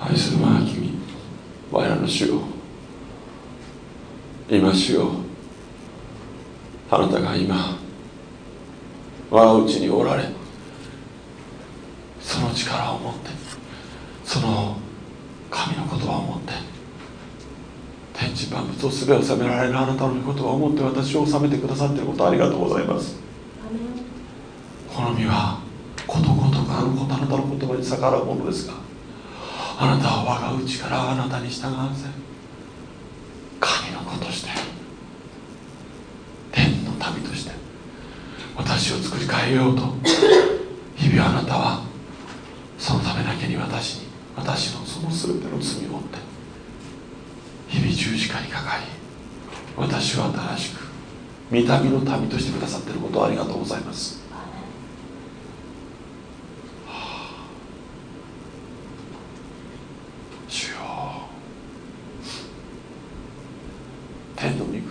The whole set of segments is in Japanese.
愛する我が君我らの主よ今主よあなたが今我がうちにおられその力を持ってその神の言葉を持って天地万物を全て治められるあなたの言葉を持って私を治めてくださっていることありがとうございます。この身はことごとくあのあなたの言葉に逆らうものですがあなたは我が内からあなたに従わせ神の子として天の民として私を作り変えようと日々あなたはそのためだけに私に私のその全ての罪を負って日々十字架にかかり私は新しく御民の民としてくださっていることをありがとうございます主よ天の御国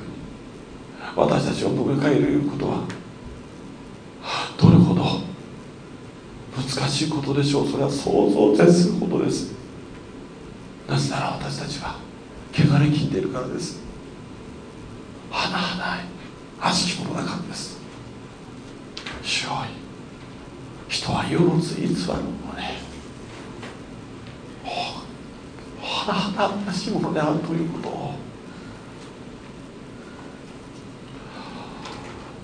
私たちを迎え入れることはどれほど難しいことでしょう。それは想像を絶することです。なぜなら私たちは汚れ切っているからです。花はない。悪しき者だからです。主よ人は世のつい偽るものね。花はなしいものであるということを。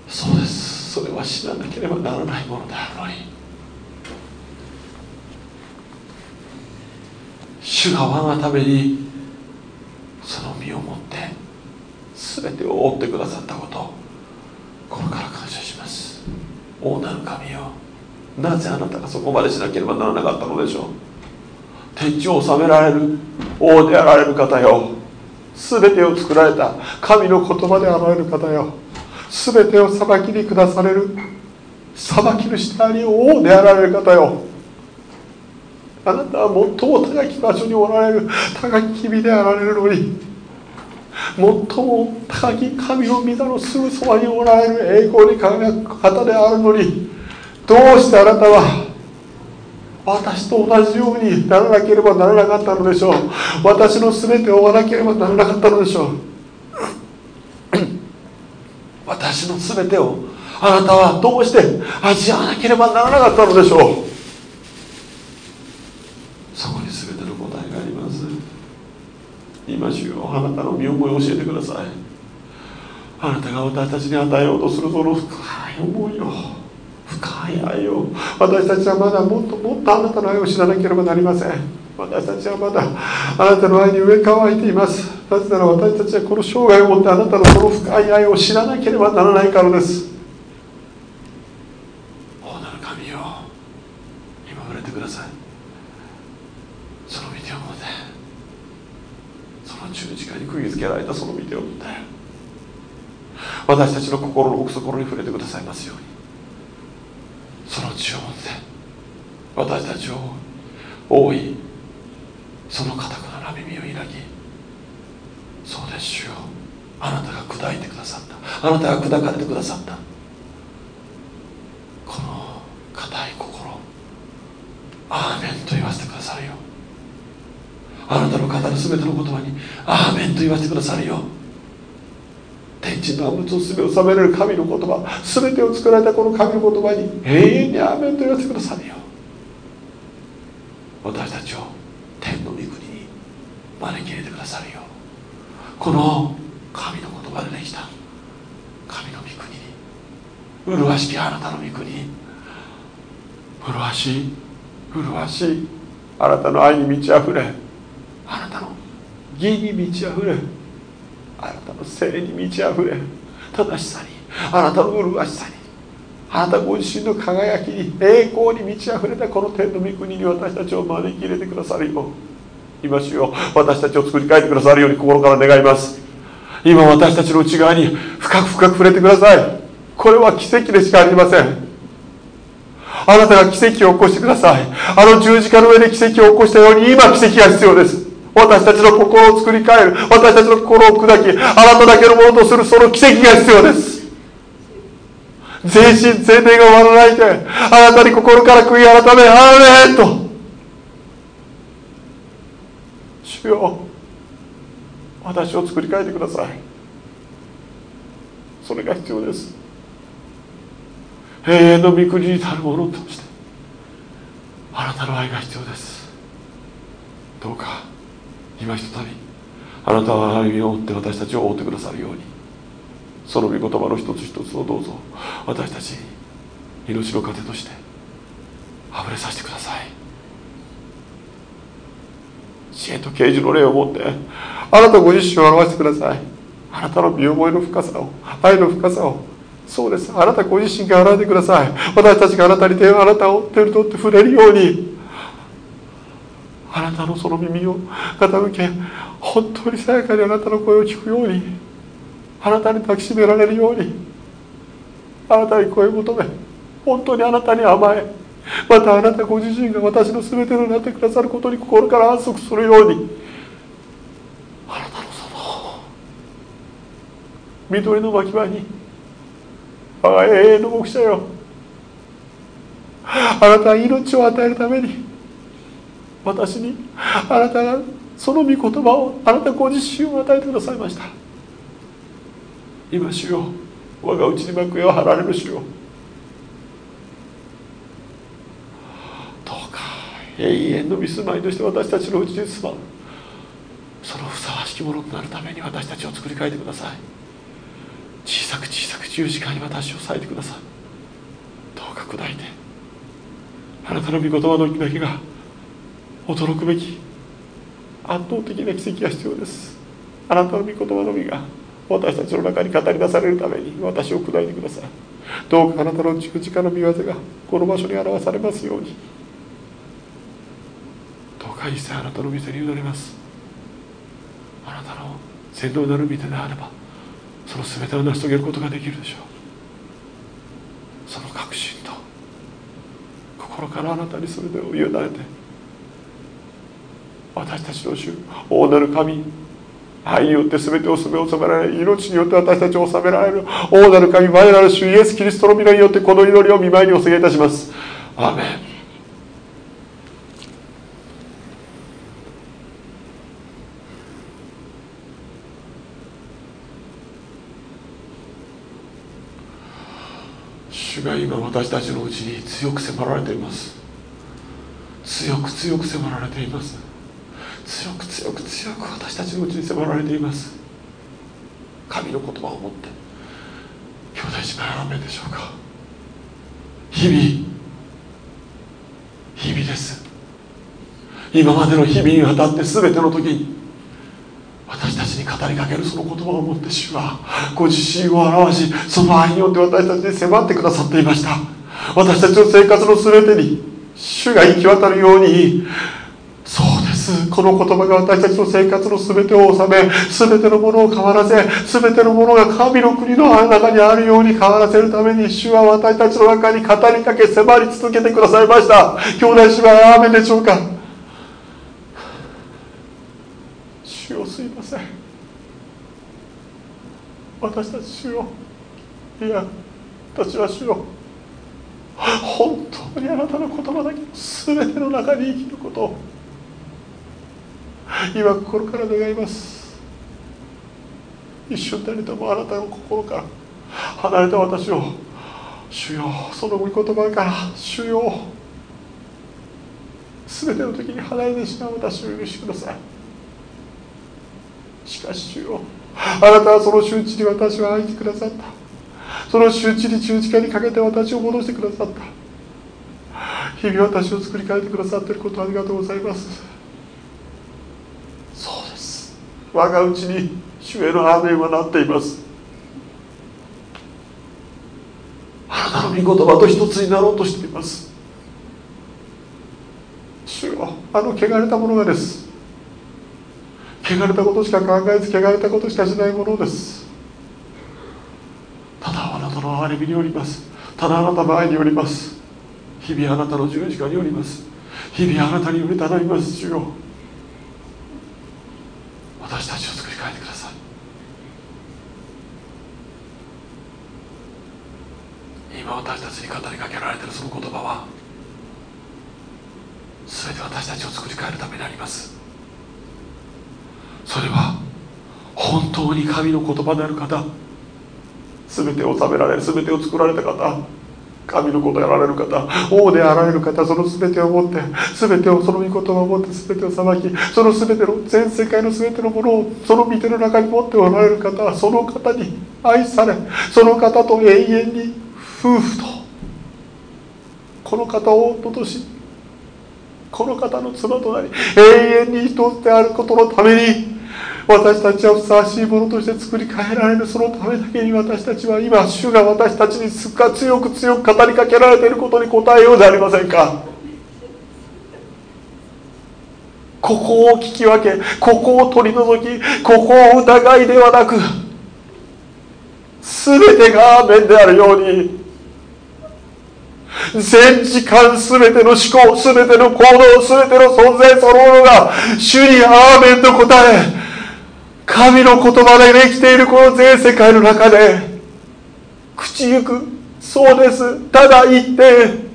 そうです。それは知らなければならないものであるのに。主が我がためにその身をもって全てを覆ってくださったこと心から感謝します。大なる神よなぜあなたがそこまでしなければならなかったのでしょう。天地を治められる王であられる方よ全てを作られた神の言葉であられる方よ全てを裁きに下される裁き主であり王であられる方よ。あなたは最も高き場所におられる高き君であられるのに最も高き神の御座のすぐそばにおられる栄光に輝く方であるのにどうしてあなたは私と同じようにならなければならなかったのでしょう？私の全てを追わなければならなかったのでしょう？私の全てをあなたはどうして味わわなければならなかったのでしょうそこに全ての答えがあります今主よあなたの身思いを教えてください。あなたが私たちに与えようとするその深い思いを深い愛を私たちはまだもっともっとあなたの愛を知らなければなりません。私たちはまだあなたの愛に植え替えています。なぜなら私たちはこの生涯をもってあなたのその深い愛を知らなければならないからです大なる神よ今触れてくださいその御手を持ってその十字架に釘付けられたその御手を持って私たちの心の奥底に触れてくださいますように。その血を持って私たちを覆いその固くなら耳を開きそうです主よ。あなたが砕いてくださった。あなたが砕かれてくださった。この固い心アーメンと言わせてくださるよ。あなたの語る全ての言葉にアーメンと言わせてくださるよ。天地万物を全てを治められる神の言葉全てを作られたこの神の言葉に永遠にアーメンと言わせてくださるよ。私たちを天の御国に招き入れてくださるよ。この神の言葉でできた。神の御国に。麗しきあなたの御国に。麗しい麗しいあなたの愛に満ち溢れあなたの義に満ち溢れあなたの聖に満ち溢れ正しさにあなたの麗しさにあなたご自身の輝きに栄光に満ち溢れたこの天の御国に私たちを招き入れてくださるよ今しよ私たちを作り変えてくださるように心から願います。今私たちの内側に深く深く触れてください。これは奇跡でしかありません。あなたが奇跡を起こしてください。あの十字架の上で奇跡を起こしたように今奇跡が必要です。私たちの心を作り変える。私たちの心を砕きあなただけのものとするその奇跡が必要です。全身全霊が終わらないであなたに心から悔い改めアーメンと。主よ私を作り変えてください。それが必要です。永遠の御国に足るものとしてあなたの愛が必要です。どうか今ひとたびあなたは歩みを追って私たちを追ってくださるようにその御言葉の一つ一つをどうぞ私たちに命の糧としてあふれさせてください。知恵と啓示の霊を持ってあなたご自身を表してください。あなたの身思いの深さを愛の深さを。そうです。あなたご自身が現れてください。私たちがあなたに手をあなたを手に取って触れるように。あなたのその耳を傾け本当にさやかにあなたの声を聞くようにあなたに抱きしめられるようにあなたに声を求め本当にあなたに甘えまたあなたご自身が私の全てになってくださることに心から安息するようにあなたのその緑の牧場に我が永遠の牧者よあなたは命を与えるために私にあなたがその御言葉をあなたご自身を与えてくださいました。今主よ我が内に幕屋を張られる主よ。どうか永遠の見住まいとして私たちのうちに住まう。そのふさわしきものとなるために私たちを作り変えてください。小さく小さく十字架に私を割いてください。どうか砕いてあなたの御言葉のだけが驚くべき圧倒的な奇跡が必要です。あなたの御言葉のみが私たちの中に語り出されるために私を砕いてください。どうかあなたの十字架の御業がこの場所に表されますように。どうか一切あなたの店に祈ります。あなたの先導なる御手であればその全てを成し遂げることができるでしょう。その確信と心からあなたに全てを委ねて私たちの主大なる神愛によって全てを全収められ命によって私たちを治められる大なる神我なる主イエス・キリストの皆によってこの祈りを見舞いにお告げいたします。アーメン。主が今私たちのうちに強く迫られています。強く強く迫られています。強く強く強く私たちのうちに迫られています。神の言葉を持って兄弟姉妹アーメンでしょうか。日々日々です。今までの日々にわたって全ての時に私たちに語りかけるその言葉を持って主はご自身を表しその愛によって私たちに迫ってくださっていました。私たちの生活の全てに主が行き渡るようにこの言葉が私たちの生活の全てを治め全てのものを変わらせ全てのものが神の国の中にあるように変わらせるために主は私たちの中に語りかけ迫り続けてくださいました。兄弟姉妹アーメンでしょうか。主よすいません。私たち主よ。いや私は主よ。本当にあなたの言葉だけの全ての中に生きることを。今心から願います。一瞬たりともあなたの心から。離れた私を主よその御言葉から主よ全ての時に離れてしまう私を許してください。しかし主よあなたはその周知に私を愛してくださった。その周知に十字架にかけて私を戻してくださった。日々私を作り変えてくださっていることありがとうございます。我がうちに主へのアーメンはなっています。あなたの御言葉と一つになろうとしています。主よあの汚れたものがです。汚れたことしか考えず汚れたことしかしないものです。ただあなたの憐れみによります。ただあなたの愛によります。日々あなたの十字架によります。日々あなたにより頼みます。主よ。私たちを作り変えてください。今私たちに語りかけられているその言葉は全て私たちを作り変えるためにあります。それは本当に神の言葉である方全てを治められる全てを作られた方神のことやられる方王であられる方その全てを持って全てをその御言葉を持って全てを裁きその全ての全世界の全てのものをその御手の中に持っておられる方はその方に愛されその方と永遠に夫婦とこの方を夫としこの方の妻となり永遠に一つであることのために私たちはふさわしいものとして作り変えられるそのためだけに私たちは今主が私たちにすっか強く強く語りかけられていることに答えようでありませんか？ここを聞き分けここを取り除きここを疑いではなく全てが面であるように全時間全ての思考全ての行動全ての存在そのものが主にアーメンと答え神の言葉でできているこの全世界の中で口行くそうです。ただ言って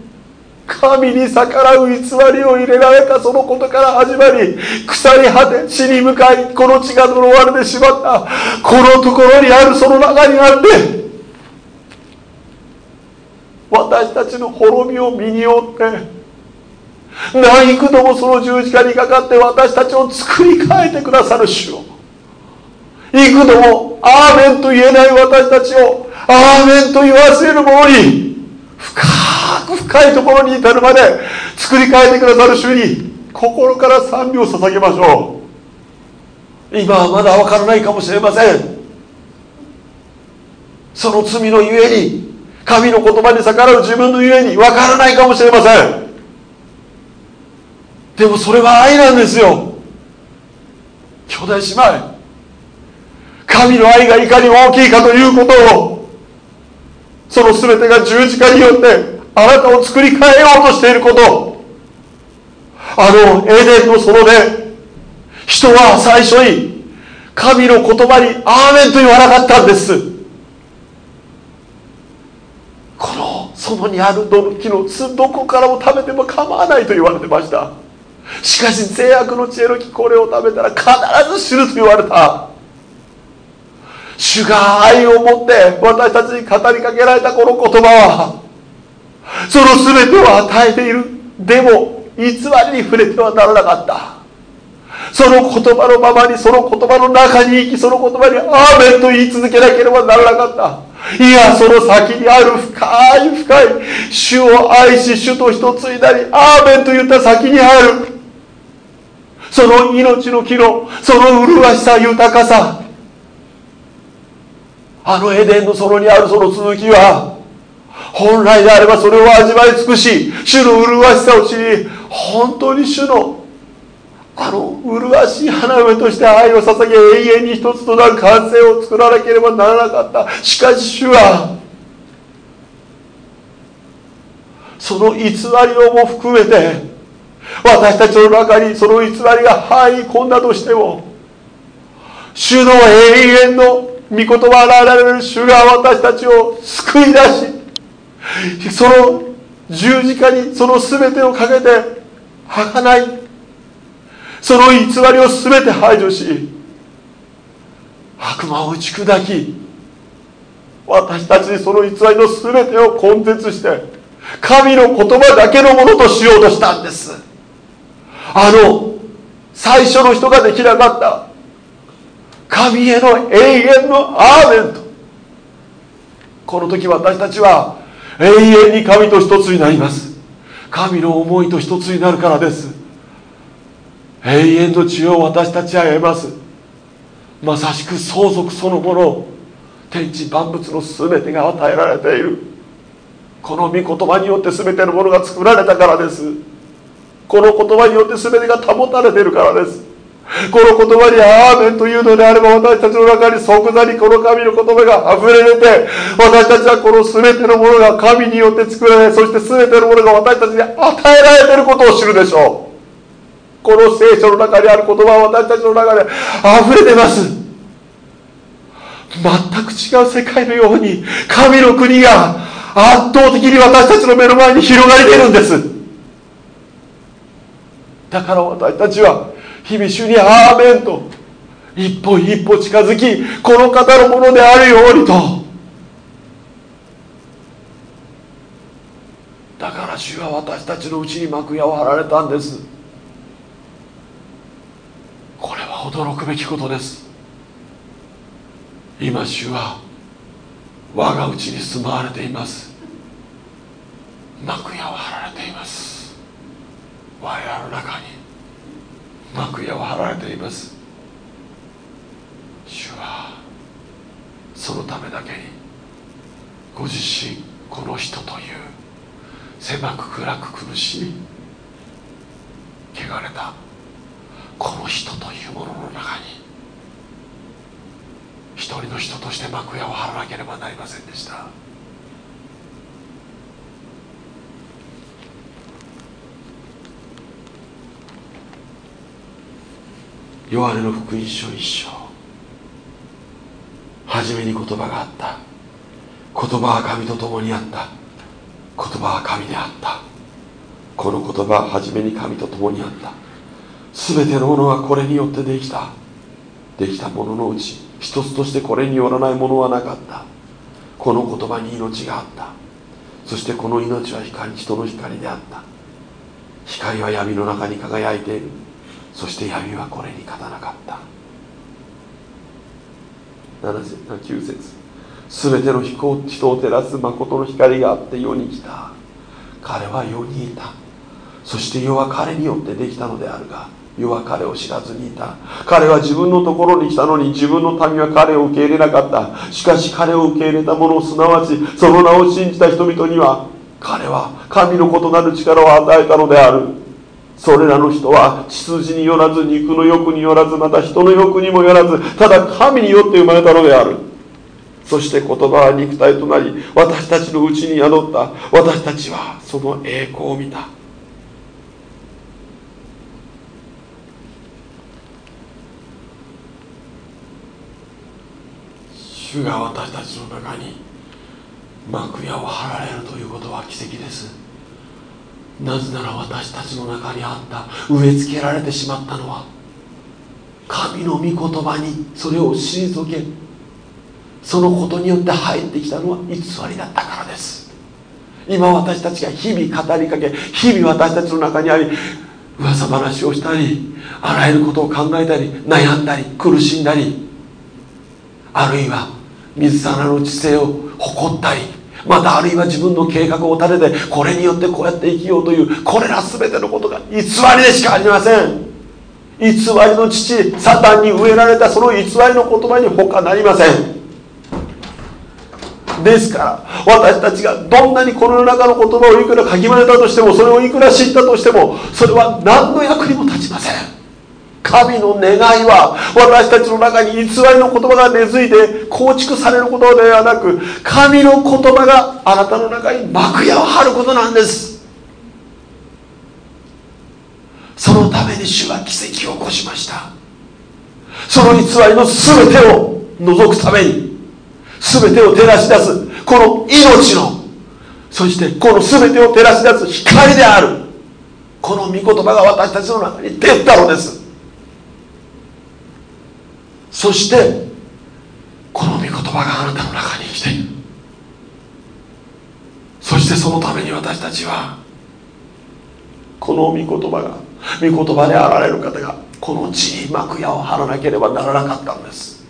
神に逆らう偽りを入れられたそのことから始まり腐り果て死に向かいこの血が呪われてしまったこのところにあるその中にあって私たちの滅びを身に負って何幾度もその十字架にかかって私たちを作り変えてくださる主を幾度もアーメンと言えない私たちをアーメンと言わせるものに深く深いところに至るまで作り変えてくださる主に心から賛美を捧げましょう。今はまだ分からないかもしれません。その罪のゆえに神の言葉に逆らう自分のゆえに分からないかもしれません。でもそれは愛なんですよ。兄弟姉妹神の愛がいかに大きいかということをその全てが十字架によってあなたを作り変えようとしていること。あのエデンの園で人は最初に神の言葉にアーメンと言わなかったんです。この園にあるどの木のどこからも食べても構わないと言われてました。しかし善悪の知恵の木これを食べたら必ず死ぬと言われた。主が愛を持って私たちに語りかけられたこの言葉はその全てを与えている。でも偽りに触れてはならなかった。その言葉のままにその言葉の中に生きその言葉に「アーメン」と言い続けなければならなかった。いやその先にある深い深い。主を愛し主と一つになりアーメンと言った先にある。その命の木のその麗しさ豊かさ。あのエデンの園にあるその続きは本来であればそれを味わい尽くし主の麗しさを知り本当に主のあの麗しい花嫁として愛を捧げ永遠に一つとなる完成を作らなければならなかった。しかし主はその偽りをも含めて私たちの中にその偽りが入り込んだとしても主の永遠の御言葉あられる主が私たちを救い出しその十字架にその全てをかけて儚いその偽りを全て排除し悪魔を打ち砕き私たちにその偽りの全てを根絶して神の言葉だけのものとしようとしたんです。あの最初の人ができなかった神への永遠のアーメンと。この時私たちは永遠に神と一つになります。神の思いと一つになるからです。永遠の知恵を私たちは得ます。まさしく相続そのもの天地万物の全てが与えられている。この御言葉によって全てのものが作られたからです。この言葉によって全てが保たれているからです。この言葉に「アーメン」というのであれば私たちの中に即座にこの神の言葉が溢れ出て私たちはこの全てのものが神によって作られそして全てのものが私たちに与えられていることを知るでしょう。この聖書の中にある言葉は私たちの中で溢れてます。全く違う世界のように神の国が圧倒的に私たちの目の前に広がりてるんです。だから私たちは日々主にアーメンと。一歩一歩近づきこの方のものであるようにと。だから主は私たちのうちに幕屋を張られたんです。これは驚くべきことです。今主は我がうちに住まわれています。幕屋を張られています。我らの中に。幕屋を張られています。主はそのためだけにご自身この人という狭く暗く苦しい汚れたこの人というものの中に一人の人として幕屋を張らなければなりませんでした。ヨハネの福音書一章。初めに言葉があった。言葉は神と共にあった。言葉は神であった。この言葉は初めに神と共にあった。全てのものはこれによってできた。できたもののうち一つとしてこれによらないものはなかった。この言葉に命があった。そしてこの命は光人の光であった。光は闇の中に輝いている。そして闇はこれに勝たなかった。9節。全ての人を照らす誠の光があって世に来た。彼は世にいた。そして世は彼によってできたのであるが世は彼を知らずにいた。彼は自分のところに来たのに自分の民は彼を受け入れなかった。しかし彼を受け入れた者すなわちその名を信じた人々には彼は神の異なる力を与えたのである。それらの人は血筋によらず肉の欲によらずまた人の欲にもよらずただ神によって生まれたのである。そして言葉は肉体となり私たちのうちに宿った私たちはその栄光を見た。主が私たちの中に幕屋を張られるということは奇跡です。なぜなら私たちの中にあった植え付けられてしまったのは神の御言葉にそれを退けそのことによって入ってきたのは偽りだったからです。今私たちが日々語りかけ日々私たちの中にあり噂話をしたりあらゆることを考えたり悩んだり苦しんだりあるいは水皿の知性を誇ったりまたあるいは自分の計画を立ててこれによってこうやって生きようというこれら全てのことが偽りでしかありません。偽りの父サタンに植えられたその偽りの言葉に他なりません。ですから私たちがどんなにこの世の中の言葉をいくらかきまねたとしてもそれをいくら知ったとしてもそれは何の役にも立ちません。神の願いは私たちの中に偽りの言葉が根付いて構築されることではなく神の言葉があなたの中に幕屋を張ることなんです。そのために主は奇跡を起こしました。その偽りの全てを除くために全てを照らし出すこの命のそしてこの全てを照らし出す光であるこの御言葉が私たちの中に出たのです。そしてこの御言葉があなたの中に生きている。そしてそのために私たちはこの御言葉が御言葉であられる方がこの地に幕屋を張らなければならなかったんです。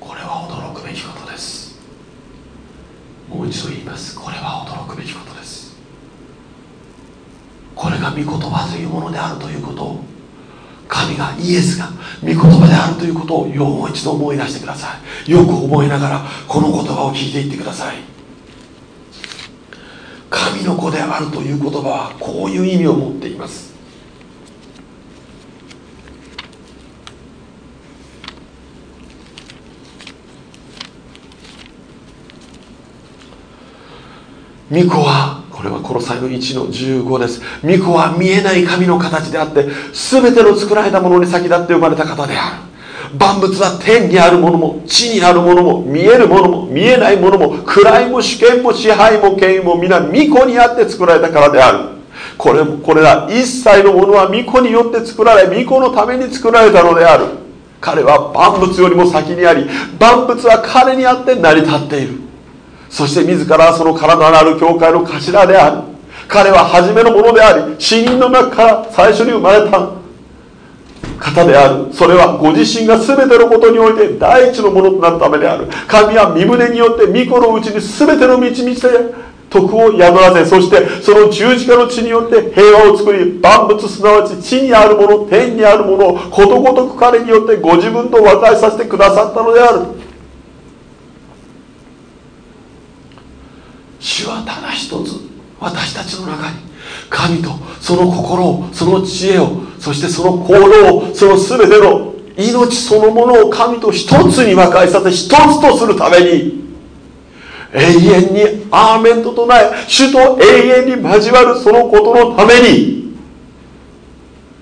これは驚くべきことです。もう一度言います。これは驚くべきことです。これが御言葉というものであるということを神がイエスが御言葉であるということをもう一度思い出してください。よく思いながらこの言葉を聞いていってください。神の子であるという言葉はこういう意味を持っています。巫女はこれはこの1の15です。巫女は見えない神の形であって全ての作られたものに先立って生まれた方である。万物は天にあるものも地にあるものも見えるものも見えないものも位も主権も支配も権威も皆巫女にあって作られたからである。これもこれら一切のものは御子によって作られ御子のために作られたのである。彼は万物よりも先にあり万物は彼にあって成り立っている。そして自らその体のある教会の頭である彼は初めのものであり死人の中から最初に生まれた方である。それはご自身が全てのことにおいて第一のものとなるためである。神は身胸によって御子のうちに全ての道にして徳を宿らせそしてその十字架の地によって平和を作り万物すなわち地にあるもの天にあるものをことごとく彼によってご自分と和解させてくださったのである。主はただ一つ私たちの中に神とその心をその知恵をそしてその行動をその全ての命そのものを神と一つに和解させ一つとするために永遠にアーメンと唱え主と永遠に交わるそのことのために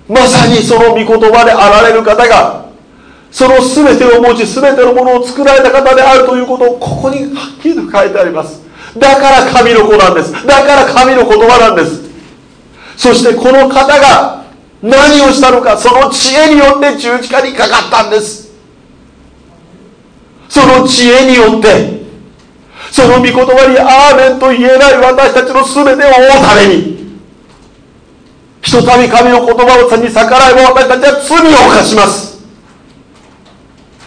まさにその御言葉であられる方がその全てを持ち全てのものを作られた方であるということをここにはっきりと書いてあります。だから神の子なんです。だから神の言葉なんです。そしてこの方が何をしたのかその知恵によって十字架にかかったんです。その知恵によってその御言葉にアーメンと言えない私たちの全てを追うためにひとたび神の言葉をに逆らえば私たちは罪を犯します。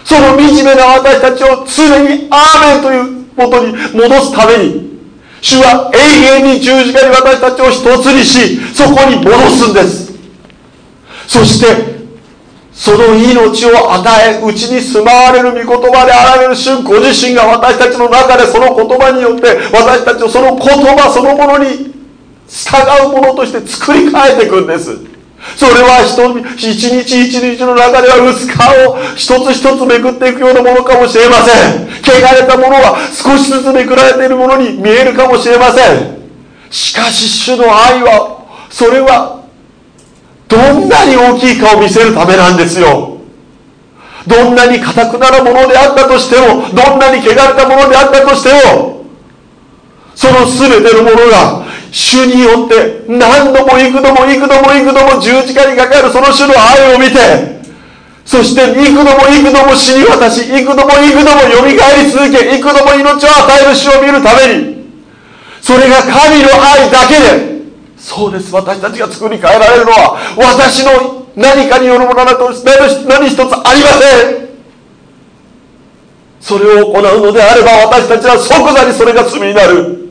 その惨めな私たちを常にアーメンという元に戻すために主は永遠に十字架に私たちを一つにしそこに戻すんです。そしてその命を与えうちに住まわれる御言葉であられる主ご自身が私たちの中でその言葉によって私たちをその言葉そのものに従うものとして作り変えていくんです。それは一日一日の中では薄皮を一つ一つめくっていくようなものかもしれません。汚れたものは少しずつめくられているものに見えるかもしれません。しかし主の愛はそれはどんなに大きいかを見せるためなんですよ。どんなにかたくななものであったとしてもどんなに汚れたものであったとしてもその全てのものが主によって何度も幾度も幾度も幾度も十字架にかかるその主の愛を見てそして幾度も幾度も死に渡し幾度も幾度もよみがえり続け幾度も命を与える主を見るためにそれが神の愛だけでそうです。私たちが作り変えられるのは私の何かによるものなど何一つありません。それを行うのであれば私たちは即座にそれが罪になる。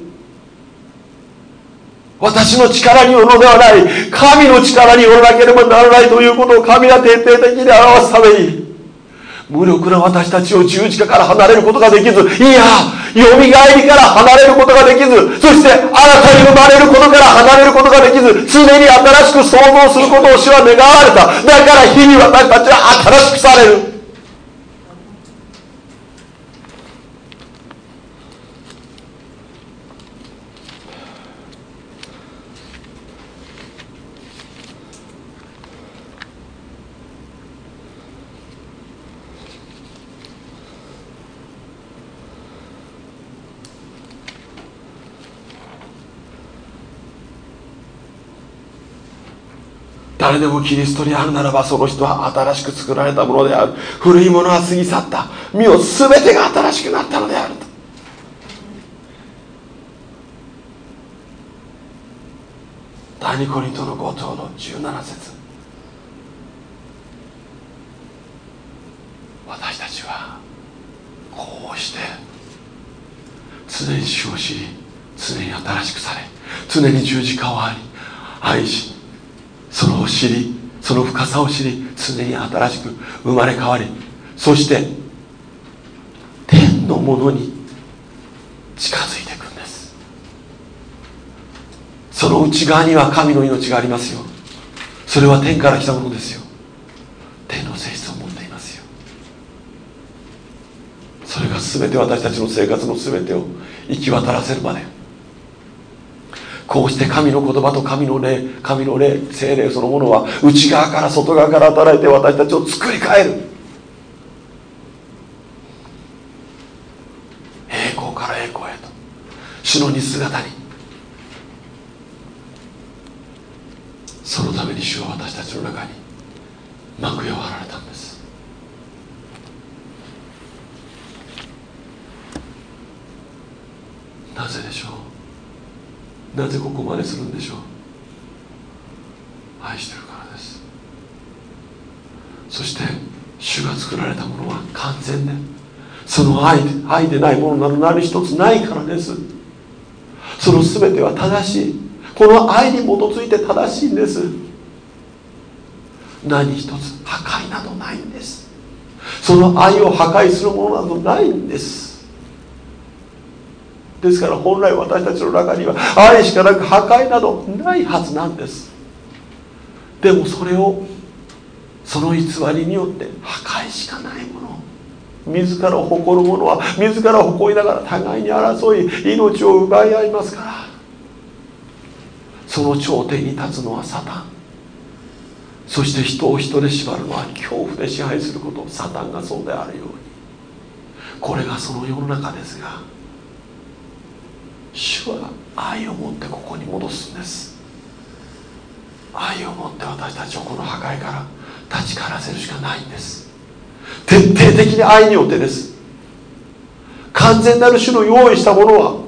私の力によるのではない神の力によらなければならないということを神は徹底的に表すために無力な私たちを十字架から離れることができずいやよみがえりから離れることができずそして新たに生まれることから離れることができず常に新しく創造することを主は願われた。だから日々私たちは新しくされる。誰でもキリストにあるならばその人は新しく作られたものである。古いものは過ぎ去った。身を全てが新しくなったのである。と第二コリントの5章の17節。私たちはこうして常に主を知り常に新しくされ常に十字架をあり愛しを知りその深さを知り常に新しく生まれ変わりそして天のものに近づいていくんです。その内側には神の命がありますよ。それは天から来たものですよ。天の性質を持っていますよ。それが全て私たちの生活の全てを行き渡らせるまで。こうして神の言葉と神の霊神の霊精霊そのものは内側から外側から働いて私たちを作り変える。栄光から栄光へと。主の似姿に主は私たちの中に幕屋を張られたんですなぜでしょうなぜここまでするんでしょう？愛してるからです。そして主が作られたものは完全でその愛愛でないものなど何一つないからです。その全ては正しい。この愛に基づいて正しいんです。何一つ破壊などないんです。その愛を破壊するものなどないんです。ですから本来私たちの中には愛しかなく破壊などないはずなんです。でもそれをその偽りによって破壊しかないもの。自ら誇る者は自ら誇りながら互いに争い命を奪い合いますから。その頂点に立つのはサタン。そして人を人で縛るのは恐怖で支配することサタンがそうであるように。これがその世の中ですが主は愛を持ってここに戻すんです。愛を持って私たちをこの破壊から立ち返らせるしかないんです。徹底的に愛によってです。完全なる種の用意したものは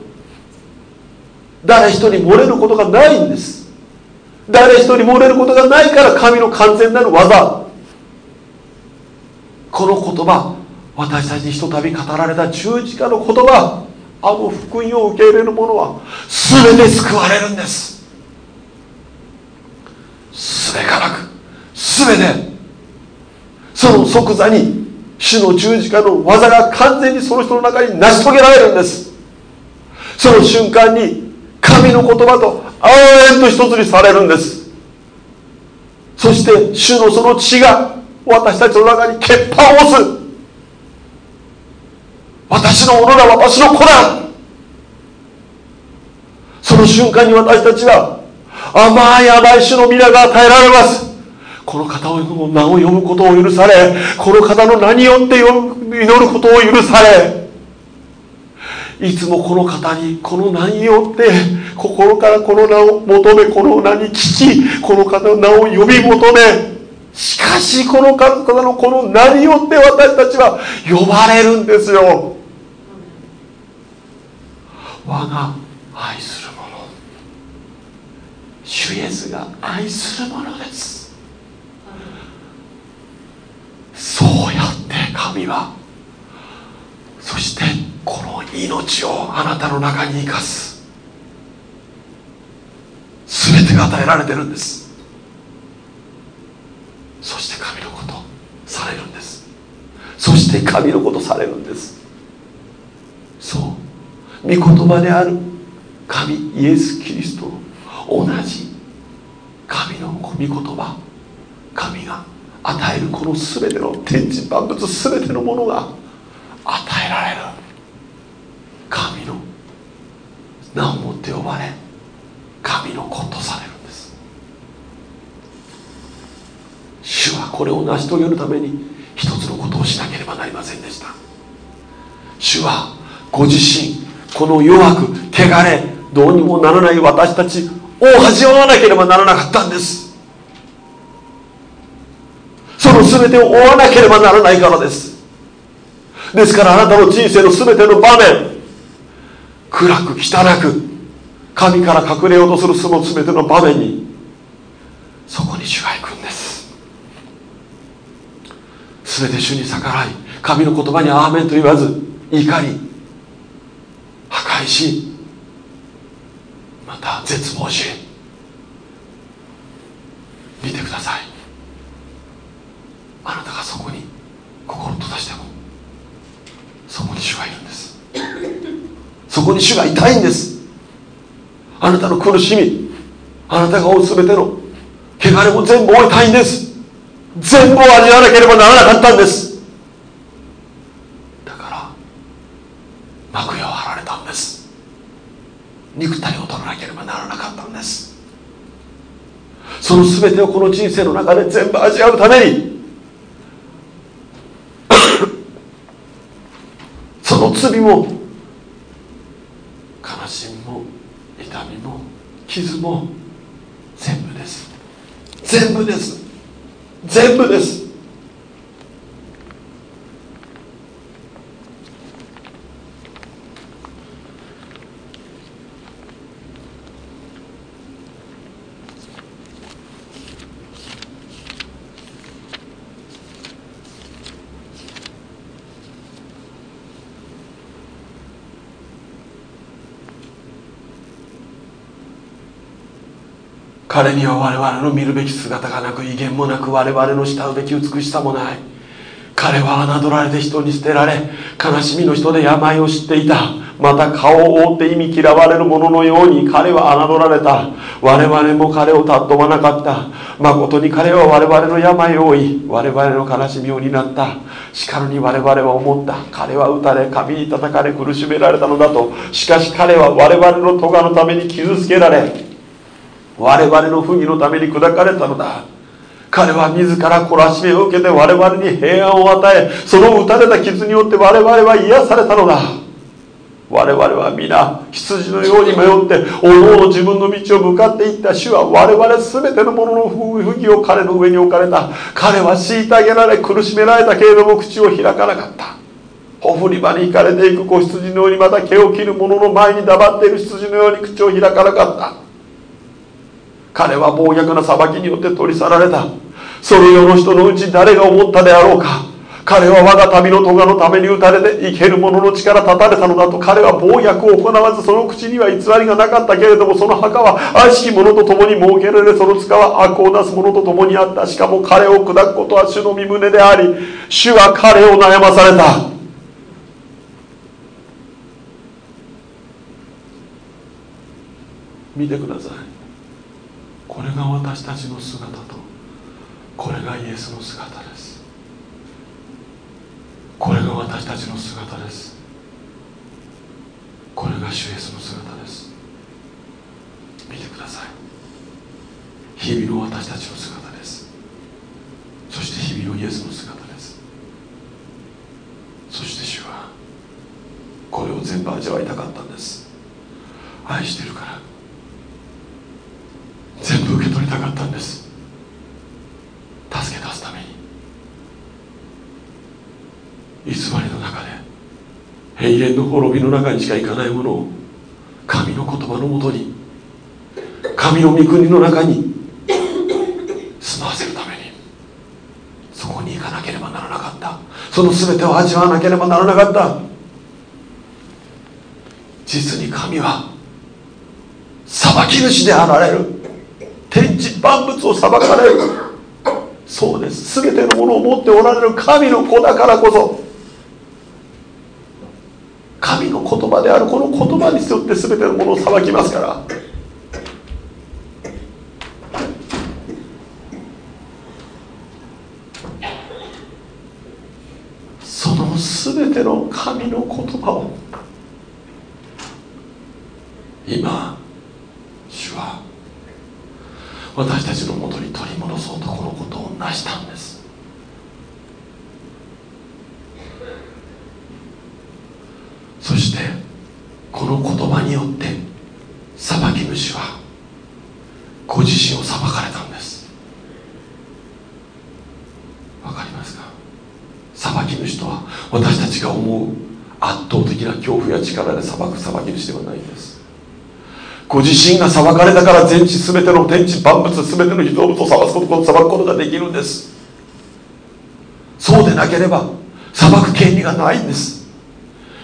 誰一人漏れることがないんです。誰一人漏れることがないから神の完全なる技。この言葉私たちにひとたび語られた十字架の言葉あの福音を受け入れる者は全て救われるんです。すべからく全て。その即座に主の十字架の技が完全にその人の中に成し遂げられるんです。その瞬間に神の言葉と永遠と一つにされるんです。そして主のその血が私たちの中に欠板を押す。私のものだ私の子だ。その瞬間に私たちは甘い甘い主の皆が与えられます。この方の名を呼ぶことを許されこの方の名によって祈ることを許されいつもこの方にこの名によって心からこの名を求めこの名に聞きこの方の名を呼び求めしかしこの方のこの名によって私たちは呼ばれるんですよ。我が愛する者。主イエスが愛する者です。そうやって神はそしてこの命をあなたの中に生かす。全てが与えられてるんです。そして神のことされるんです。そして神のことされるんです。そう。御言葉である神イエス・キリスト同じ。神の御言葉。神が与えるこの全ての天地万物全てのものが与えられる。神の名をもって呼ばれ神の子とされるんです主はこれを成し遂げるために一つのことをしなければなりませんでした。主はご自身この弱く汚れどうにもならない私たちを味わわなければならなかったんです。その全てを追わなければならないからです。ですからあなたの人生の全ての場面暗く汚く神から隠れようとするその全ての場面にそこに主が行くんです全て主に逆らい神の言葉にアーメンと言わず怒り破壊しまた絶望し見てください。あなたがそこに心閉ざしてもそこに主がいるんです。そこに主がいたいんです。あなたの苦しみあなたが負う全ての汚れも全部負いたいんです。全部を味わわなければならなかったんです。だから幕屋を張られたんです。肉体を取らなければならなかったんです。その全てをこの人生の中で全部味わうために その罪も悲しみも痛みも傷も全部です。全部です。全部です。彼には我々の見るべき姿がなく威厳もなく我々の慕うべき美しさもない。彼は侮られて人に捨てられ悲しみの人で病を知っていた。また顔を覆って意味嫌われる者のように彼は侮られた。我々も彼を尊ばなかった。誠に彼は我々の病を負い我々の悲しみを担った。しかるに我々は思った。彼は打たれ神に叩かれ苦しめられたのだと。しかし彼は我々の咎のために傷つけられ我々の不義のために砕かれたのだ。彼は自ら懲らしめを受けて我々に平安を与えその打たれた傷によって我々は癒されたのだ。我々は皆羊のように迷っておのおの自分の道を向かっていった。主は我々全てのものの不義を彼の上に置かれた。彼は虐げられ苦しめられたけれども口を開かなかった。ほふり場に行かれていく子羊のようにまた毛を切る者の前に黙っている羊のように口を開かなかった。彼は暴虐な裁きによって取り去られた。その世の人のうち誰が思ったであろうか。彼は我が民の咎のために打たれて生ける者の力立たれたのだと。彼は暴虐を行わずその口には偽りがなかったけれどもその墓は悪しき者と共に設けられその塚は悪をなす者と共にあった。しかも彼を砕くことは主の身胸であり主は彼を悩まされた。見てください。これが私たちの姿とこれがイエスの姿です。これが私たちの姿です。これが主イエスの姿です。見てください。日々の私たちの姿です。そして日々のイエスの姿です。そして主はこれを全部味わいたかったんです。愛してるから。全部受け取りたかったんです。助け出すために。偽りの中で永遠の滅びの中にしか行かないものを神の言葉のもとに神の御国の中に住まわせるためにそこに行かなければならなかった。その全てを味わわなければならなかった。実に神は裁き主であられる。天地万物を裁かれる。そうです。全てのものを持っておられる神の子だからこそ。神の言葉であるこの言葉によって全てのものを裁きますから。その全ての神の言葉を今主は私たちのもとに取り戻そうとこのことを成したんです。そしてこの言葉によって裁き主はご自身を裁かれたんです。わかりますか？裁き主とは私たちが思う圧倒的な恐怖や力で裁く裁き主ではないんです。ご自身が裁かれたから全地全ての天地万物全ての人々を裁くこと裁くことができるんです。そうでなければ裁く権利がないんです。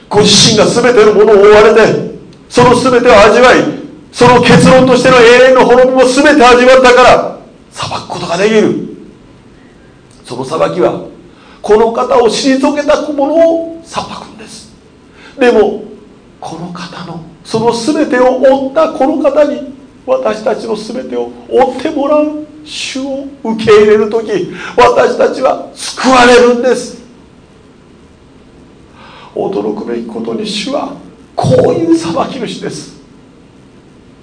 ご自身が全てのものを追われてその全てを味わいその結論としての永遠の滅びも全て味わったから裁くことができる。その裁きはこの方を退けたものを裁くんです。でもこの方のその全てを負ったこの方に私たちの全てを追ってもらう主を受け入れる時私たちは救われるんです。驚くべきことに主はこういう裁き主です。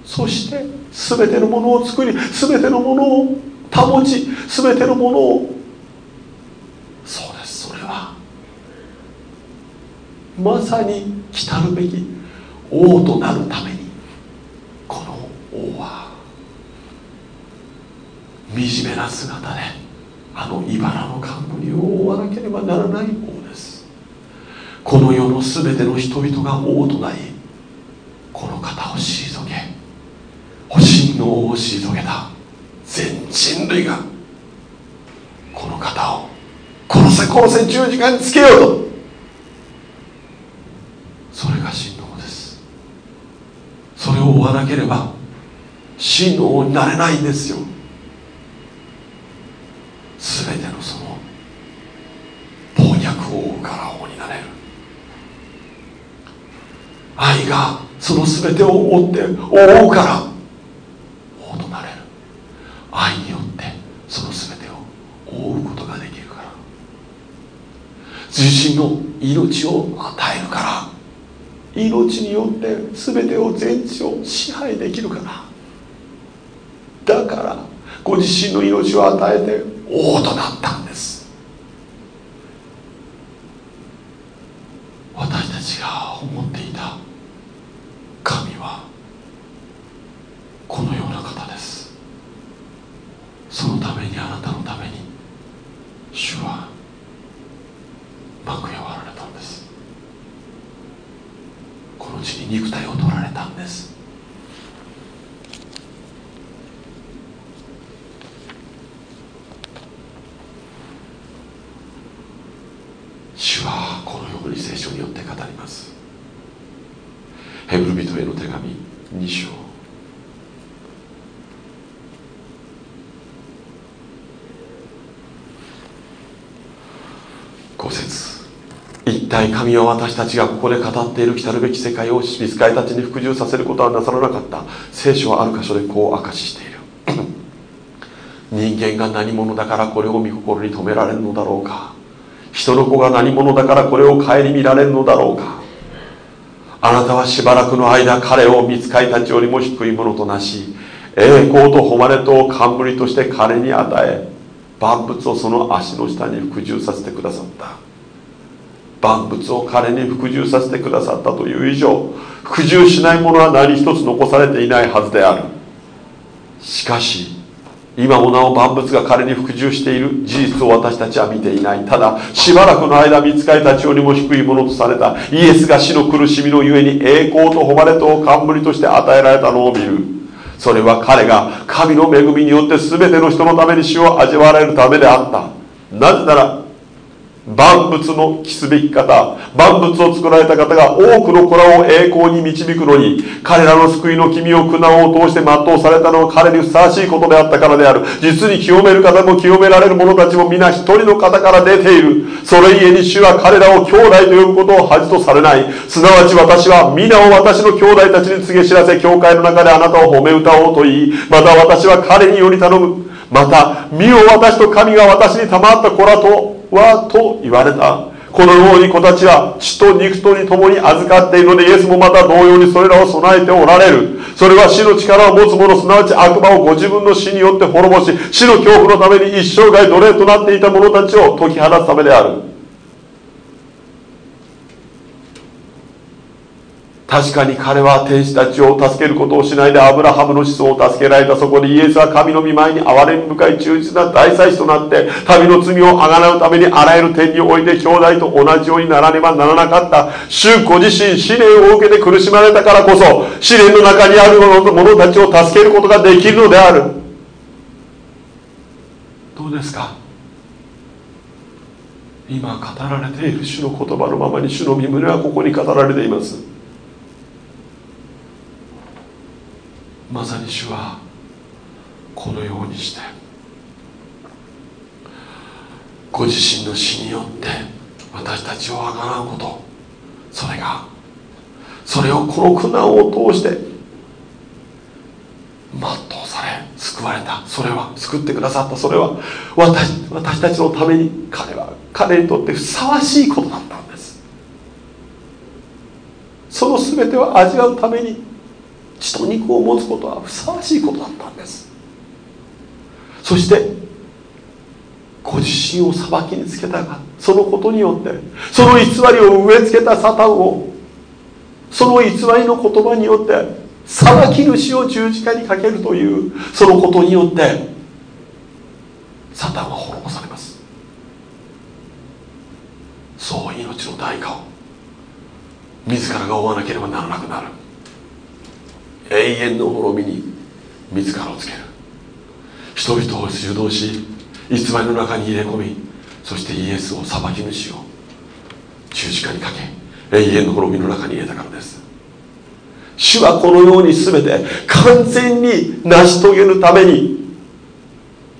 そして全てのものを作り全てのものを保ち全てのものをそうですそれは。まさに来たるべき王となるためにこの王は惨めな姿であの茨の冠を覆わなければならない王です。この世の全ての人々が王となりこの方を退け保身の王を退けた全人類がこの方を殺せ殺せ十字架につけようとそれが真それを追わなければ真の王になれないんですよ。全てのその暴虐を追うから王になれる。愛がその全てを追って覆うから王となれる。愛によってその全てを覆うことができるから。自身の命を与えるから。命によって全てを全地を支配できるから。だからご自身の命を与えて王となったんです私たちが思っていた神はこのような方ですそのためにあなたのために主は幕やわられたんですこの地に肉体を取られたんです主はこのように聖書によって語りますヘブル人への手紙2章5節神は私たちがここで語っている来るべき世界を見つかりたちに服従させることはなさらなかった。聖書はある箇所でこう明かししている。人間が何者だからこれを御心に留められるのだろうか。人の子が何者だからこれを顧みられるのだろうか。あなたはしばらくの間彼を見つかりたちよりも低いものとなし栄光と誉れと冠として彼に与え万物をその足の下に服従させてくださった。万物を彼に服従させてくださったという以上服従しないものは何一つ残されていないはずである。しかし今もなお万物が彼に服従している事実を私たちは見ていない。ただしばらくの間見つかりたちよりも低いものとされたイエスが死の苦しみのゆえに栄光と誉れと冠として与えられたのを見る。それは彼が神の恵みによって全ての人のために死を味わわれるためであった。なぜなら万物の期すべき方万物を作られた方が多くの子らを栄光に導くのに彼らの救いの君を苦難を通して全うされたのは彼にふさわしいことであったからである。実に清める方も清められる者たちも皆一人の方から出ている。それゆえに主は彼らを兄弟と呼ぶことを恥とされない。すなわち私は皆を私の兄弟たちに告げ知らせ教会の中であなたを褒め歌おうと言いまた私は彼により頼む。また身を私と神が私に賜った子らとはと言われた。このように子たちは血と肉とに共に預かっているのでイエスもまた同様にそれらを備えておられる。それは死の力を持つ者すなわち悪魔をご自分の死によって滅ぼし死の恐怖のために一生涯奴隷となっていた者たちを解き放つためである。確かに彼は天使たちを助けることをしないでアブラハムの子孫を助けられたそこでイエスは神の御前に憐れみ深い忠実な大祭司となって民の罪をあがなうためにあらゆる点において兄弟と同じようにならねばならなかった。主ご自身試練を受けて苦しまれたからこそ試練の中にある者たちを助けることができるのである。どうですか？今語られている主の言葉のままに主の身胸はここに語られています。まさに主はこのようにしてご自身の死によって私たちをあがなうことそれがそれをこの苦難を通して全うされ救われた。それは救ってくださった。それは私私たちのために彼は彼にとってふさわしいことだったんです。その全てを味わうために血と肉を持つことはふさわしいことだったんです。そしてご自身を裁きにつけたがそのことによってその偽りを植え付けたサタンをその偽りの言葉によって裁き主を十字架にかけるというそのことによってサタンは滅ぼされます。そう命の代価を自らが負わなければならなくなる。永遠の滅びに自らをつける。人々を主導し偽りの中に入れ込みそしてイエスを裁き主を十字架にかけ永遠の滅びの中に入れたからです。主はこのように全て完全に成し遂げるために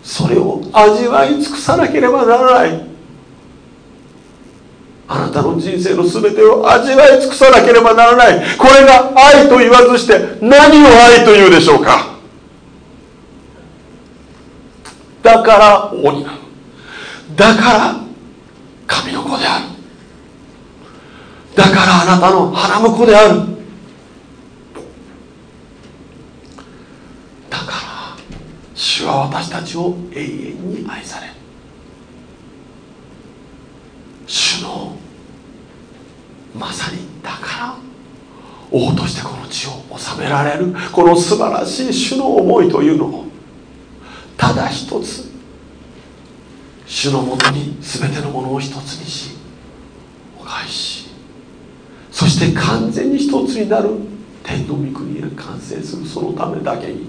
それを味わい尽くさなければならない。あなたの人生の全てを味わい尽くさなければならない。これが愛と言わずして何を愛というでしょうか？だから鬼なの。だから神の子である。だからあなたの花婿である。だから主は私たちを永遠に愛される。主のまさにだから王としてこの地を治められる。この素晴らしい主の思いというのをただ一つ主のもとに全てのものを一つにしお返し。そして完全に一つになる天の御国へ完成するそのためだけに。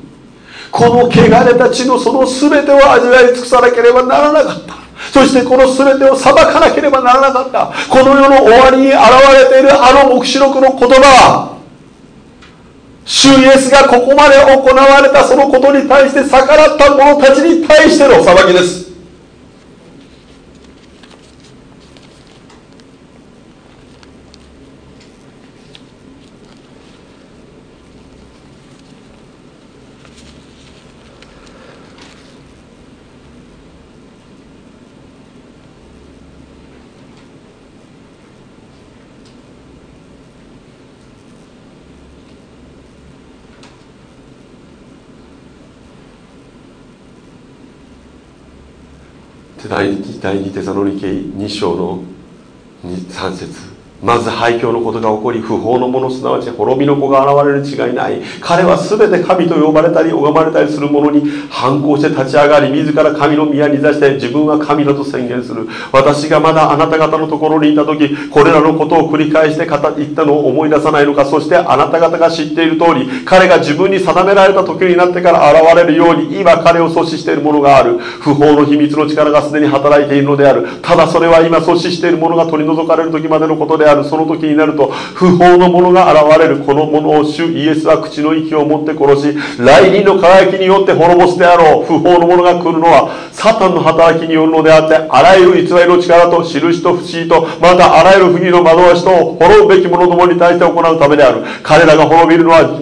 この汚れた地のその全てを味わい尽くさなければならなかった。そしてこの全てを裁かなければならなかった。この世の終わりに現れているあの黙示録の言葉は主イエスがここまで行われたそのことに対して逆らった者たちに対しての裁きです。第二テサロニケ2章の3節。まず廃墟のことが起こり不法の者すなわち滅びの子が現れる違いない。彼は全て神と呼ばれたり拝まれたりする者に反抗して立ち上がり自ら神の宮に座して自分は神だと宣言する。私がまだあなた方のところにいた時これらのことを繰り返して言ったのを思い出さないのか。そしてあなた方が知っている通り彼が自分に定められた時になってから現れるように今彼を阻止しているものがある。不法の秘密の力がすでに働いているのである。ただそれは今阻止しているものが取り除かれる時までのことである。あるその時になると不法の者が現れるこの者を主イエスは口の息を持って殺し来臨の輝きによって滅ぼすであろう。不法の者が来るのはサタンの働きによるのであってあらゆる偽りの力と印と不思議とまたあらゆる不義の惑わしと滅ぶべき者どもに対して行うためである。彼らが滅びるのは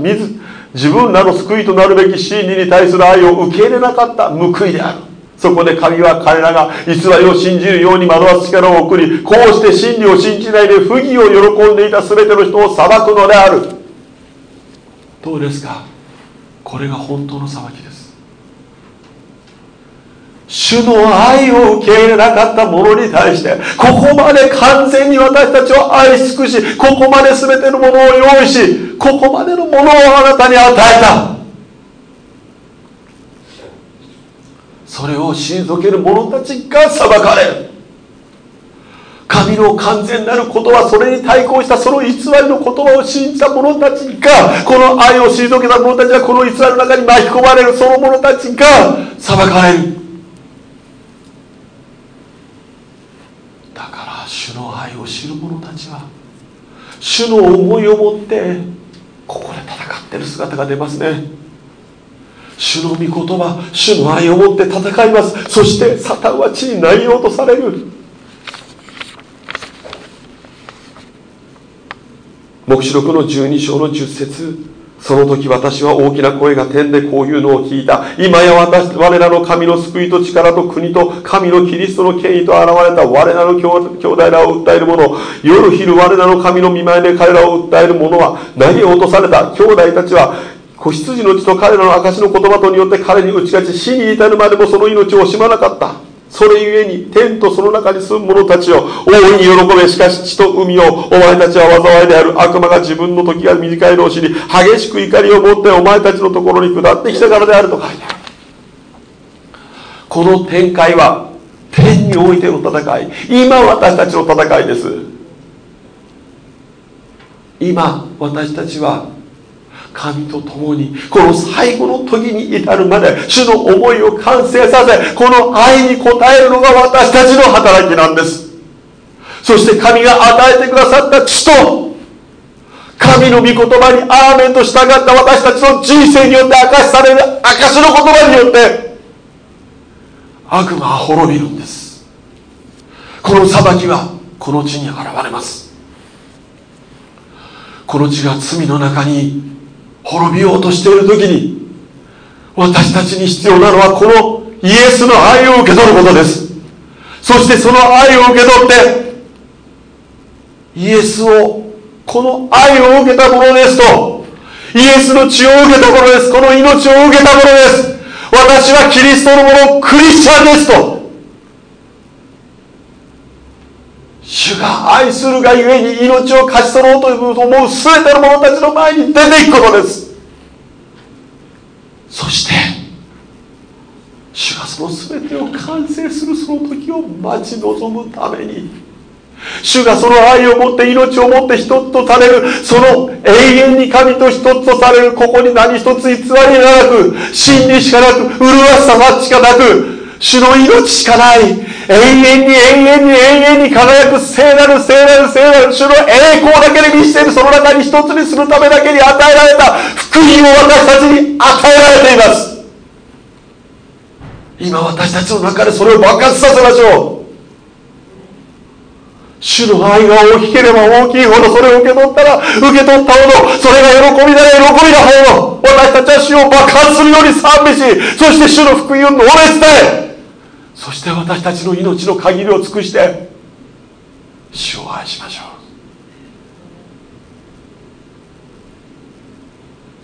自分らの救いとなるべき真理に対する愛を受け入れなかった報いである。そこで神は彼らが偽りを信じるように惑わす力を送りこうして真理を信じないで不義を喜んでいた全ての人を裁くのである。どうですか？これが本当の裁きです。主の愛を受け入れなかった者に対してここまで完全に私たちを愛し尽くしここまで全てのものを用意しここまでのものをあなたに与えた。それを退ける者たちが裁かれる。神の完全なる言葉それに対抗したその偽りの言葉を信じた者たちがこの愛を退けた者たちがこの偽りの中に巻き込まれるその者たちが裁かれる。だから主の愛を知る者たちは主の思いを持ってここで戦ってる姿が出ますね。主の御言葉主の愛を持って戦います。そしてサタンは地に投げ落とされる。黙示録の12章の10節。その時私は大きな声が天でこういうのを聞いた。今や私我らの神の救いと力と国と神のキリストの権威と現れた。我らの兄弟らを訴える者。夜昼我らの神の見舞いで彼らを訴える者は投げ落とされた。兄弟たちは子羊の血と彼らの証の言葉とによって彼に打ち勝ち死に至るまでもその命を惜しまなかった。それゆえに天とその中に住む者たちを大いに喜べしかし地と海をお前たちは災いである悪魔が自分の時が短いのを知り激しく怒りを持ってお前たちのところに下ってきたからであると書いてある。この展開は天においての戦い。今私たちの戦いです。今私たちは神と共にこの最後の時に至るまで主の思いを完成させこの愛に応えるのが私たちの働きなんです。そして神が与えてくださった地と神の御言葉にアーメンと従った私たちの人生によって明かしされる証の言葉によって悪魔は滅びるんです。この裁きはこの地に現れます。この地が罪の中に滅びようとしている時に私たちに必要なのはこのイエスの愛を受け取ることです。そしてその愛を受け取ってイエスをこの愛を受けたものですとイエスの血を受けたものです。この命を受けたものです。私はキリストのものクリスチャンですと主が愛するがゆえに命を勝ち取ろうと思う全ての者たちの前に出ていくことです。そして主がその全てを完成するその時を待ち望むために主がその愛を持って命を持って一つとされるその永遠に神と一つとされるここに何一つ偽りがなく真理しかなく麗しさしかなく主の命しかない。永遠に永遠に永遠に輝く聖なる聖なる聖なる主の栄光だけで見せているその中に一つにするためだけに与えられた福音を私たちに与えられています。今私たちの中でそれを爆発させましょう。主の愛が大きければ大きいほどそれを受け取ったら受け取ったほどそれが喜びなら喜びなほど私たちは主を爆発するように賛美しそして主の福音を述べ伝えそして私たちの命の限りを尽くして主を愛しましょう。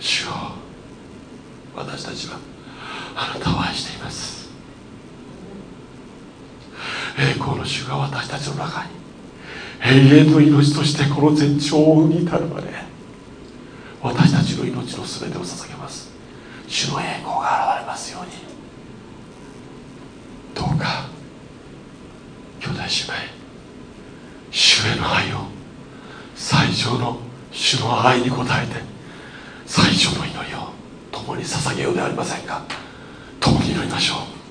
主を私たちはあなたを愛しています。栄光の主が私たちの中に永遠の命としてこの全長に至るまで私たちの命の全てを捧げます。主の栄光が現れますように。どうか兄弟姉妹主への愛を最上の主の愛に応えて最上の祈りを共に捧げようではありませんか。共に祈りましょう。